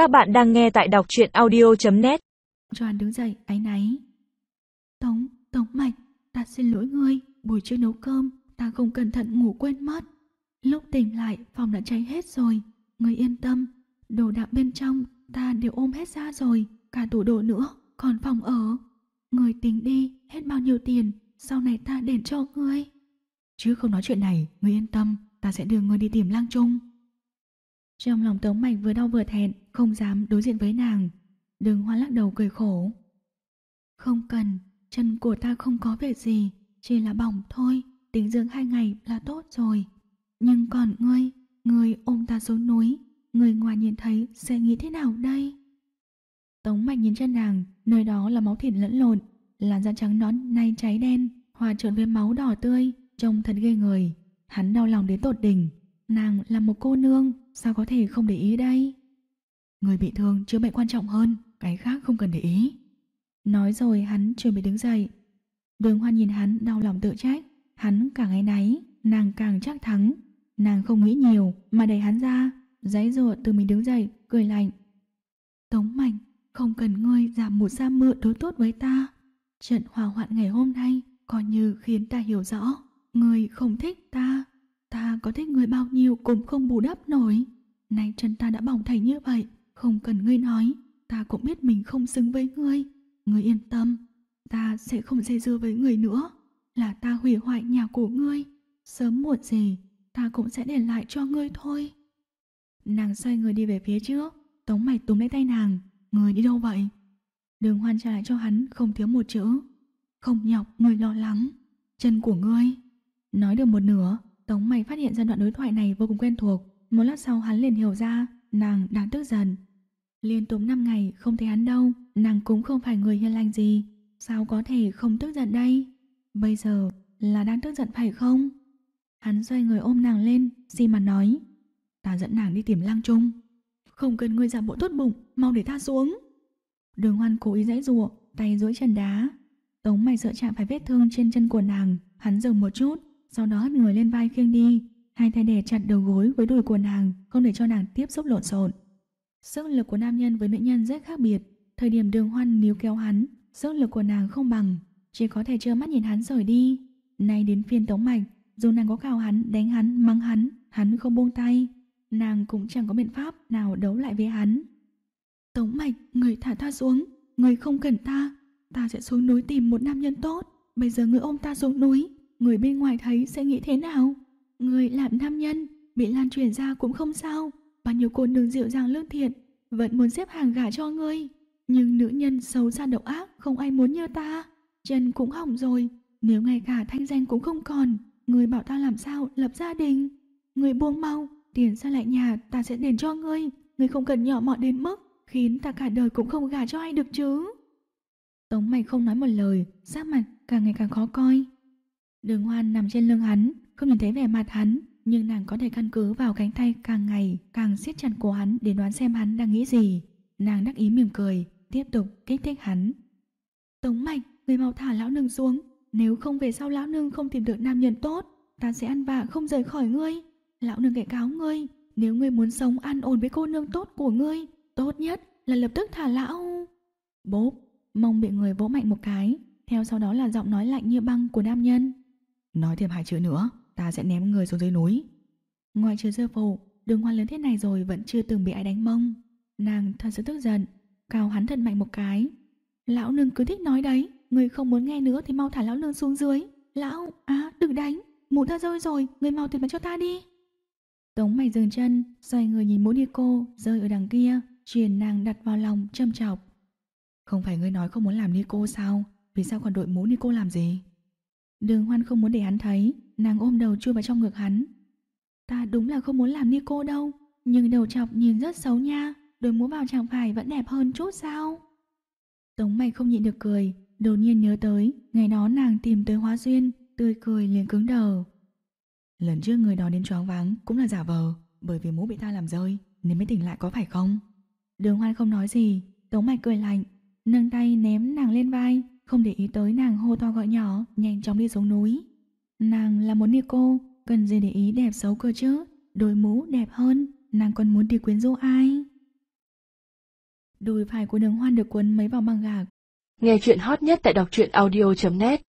Các bạn đang nghe tại đọc chuyện audio.net hắn đứng dậy, áy náy. Tống, Tống Mạch, ta xin lỗi ngươi, buổi trưa nấu cơm, ta không cẩn thận ngủ quên mất. Lúc tỉnh lại, phòng đã cháy hết rồi, ngươi yên tâm, đồ đạc bên trong ta đều ôm hết ra rồi, cả tủ đồ nữa, còn phòng ở. Ngươi tính đi, hết bao nhiêu tiền, sau này ta đền cho ngươi. Chứ không nói chuyện này, ngươi yên tâm, ta sẽ đưa ngươi đi tìm lang trung. Trong lòng Tống Mạch vừa đau vừa thẹn, không dám đối diện với nàng. Đường hoa lắc đầu cười khổ. Không cần, chân của ta không có việc gì, chỉ là bỏng thôi, tính dưỡng hai ngày là tốt rồi. Nhưng còn ngươi, ngươi ôm ta xuống núi, người ngoài nhìn thấy sẽ nghĩ thế nào đây? Tống Mạch nhìn chân nàng, nơi đó là máu thịt lẫn lộn, làn da trắng nón nay cháy đen, hòa trộn với máu đỏ tươi, trông thật ghê người. Hắn đau lòng đến tột đỉnh, nàng là một cô nương, sao có thể không để ý đây? Người bị thương chữa bệnh quan trọng hơn, cái khác không cần để ý. Nói rồi hắn chuẩn bị đứng dậy. Đường Hoan nhìn hắn đau lòng tự trách, hắn càng ngày náy, nàng càng chắc thắng. Nàng không nghĩ nhiều mà đẩy hắn ra, giấy ruột từ mình đứng dậy, cười lạnh. Tống Mạnh, không cần ngươi giảm một sa mưa đối tốt với ta. Trận hòa hoạn ngày hôm nay coi như khiến ta hiểu rõ, ngươi không thích ta. Ta có thích người bao nhiêu cũng không bù đắp nổi. Nay chân ta đã bỏng thành như vậy, không cần ngươi nói, ta cũng biết mình không xứng với ngươi. Ngươi yên tâm, ta sẽ không dây dưa với người nữa. Là ta hủy hoại nhà của ngươi. Sớm muộn gì, ta cũng sẽ để lại cho ngươi thôi. Nàng xoay người đi về phía trước, tống mạch túm lấy tay nàng. Người đi đâu vậy? Đường hoan trả lại cho hắn không thiếu một chữ. Không nhọc, người lo lắng. Chân của ngươi. Nói được một nửa, Tống mày phát hiện ra đoạn đối thoại này vô cùng quen thuộc. Một lát sau hắn liền hiểu ra, nàng đang tức giận. Liên tục 5 ngày không thấy hắn đâu, nàng cũng không phải người hiền lành gì. Sao có thể không tức giận đây? Bây giờ là đang tức giận phải không? Hắn xoay người ôm nàng lên, xi mà nói. Ta dẫn nàng đi tìm lang trung. Không cần ngươi giả bộ tốt bụng, mau để ta xuống. Đường hoan cố ý dãy rùa, tay duỗi chân đá. Tống mày sợ chạm phải vết thương trên chân của nàng, hắn dừng một chút, sau đó hất người lên vai khiêng đi, hai tay đè chặt đầu gối với đùi của nàng, không để cho nàng tiếp xúc lộn xộn. Sức lực của nam nhân với nữ nhân rất khác biệt, thời điểm đường hoan níu kéo hắn, sức lực của nàng không bằng, chỉ có thể trơ mắt nhìn hắn rời đi. Nay đến phiên tống mạch, dù nàng có cào hắn, đánh hắn, mắng hắn, hắn không buông tay, nàng cũng chẳng có biện pháp nào đấu lại với hắn. Tống mạch, người thả ta xuống, người không cần ta, ta sẽ xuống núi tìm một nam nhân tốt, bây giờ người ôm ta xuống núi, người bên ngoài thấy sẽ nghĩ thế nào? Người làm nam nhân, bị lan truyền ra cũng không sao. Bao nhiêu cô nương dịu dàng lương thiện, vẫn muốn xếp hàng gả cho ngươi. Nhưng nữ nhân xấu xa độc ác, không ai muốn như ta. Chân cũng hỏng rồi, nếu ngay cả thanh danh cũng không còn, người bảo ta làm sao lập gia đình. Người buông mau, tiền ra lại nhà ta sẽ đền cho ngươi. Ngươi không cần nhỏ mọn đến mức, khiến ta cả đời cũng không gả cho ai được chứ. Tống mày không nói một lời, sắc mặt càng ngày càng khó coi. Đường hoan nằm trên lưng hắn, không nhìn thấy vẻ mặt hắn, nhưng nàng có thể căn cứ vào cánh tay càng ngày càng siết chặt của hắn để đoán xem hắn đang nghĩ gì. Nàng đắc ý mỉm cười, tiếp tục kích thích hắn. Tống mạch, người mau thả lão nương xuống, nếu không về sau lão nương không tìm được nam nhân tốt, ta sẽ ăn vạ không rời khỏi ngươi. Lão nương kể cáo ngươi, nếu ngươi muốn sống an ổn với cô nương tốt của ngươi, tốt nhất là lập tức thả lão. Bốp, mông bị người vỗ mạnh một cái, theo sau đó là giọng nói lạnh như băng của nam nhân. Nói thêm hai chữ nữa, ta sẽ ném người xuống dưới núi. Ngoài trừ dơ phụ, đường hoa lớn thế này rồi vẫn chưa từng bị ai đánh mông. Nàng thật sự tức giận, cào hắn thật mạnh một cái. Lão nương cứ thích nói đấy, người không muốn nghe nữa thì mau thả lão nương xuống dưới. Lão, á, đừng đánh, mũ ta rơi rồi, người mau tìm cho ta đi. Tống mày dừng chân, xoay người nhìn mũ đi cô rơi ở đằng kia, truyền nàng đặt vào lòng châm chọc. Không phải ngươi nói không muốn làm ni cô sao? Vì sao còn đội mũ ni cô làm gì? Đường hoan không muốn để hắn thấy, nàng ôm đầu chui vào trong ngực hắn. Ta đúng là không muốn làm ni cô đâu, nhưng đầu chọc nhìn rất xấu nha, đôi mũ vào chẳng phải vẫn đẹp hơn chút sao? Tống mày không nhịn được cười, đột nhiên nhớ tới, ngày đó nàng tìm tới hóa duyên, tươi cười liền cứng đờ. Lần trước người đó đến choáng váng cũng là giả vờ, bởi vì mũ bị ta làm rơi, nên mới tỉnh lại có phải không? Đường hoan không nói gì, Tống mày cười lạnh, nâng tay ném nàng lên vai, không để ý tới nàng hô to gọi nhỏ, nhanh chóng đi xuống núi. Nàng là một Nico, cần gì để ý đẹp xấu cơ chứ, đôi mũ đẹp hơn, nàng còn muốn đi quyến rũ ai? Đùi phải của đường hoan được quấn mấy vào băng gạc. Nghe chuyện hot nhất tại đọc truyện audio.net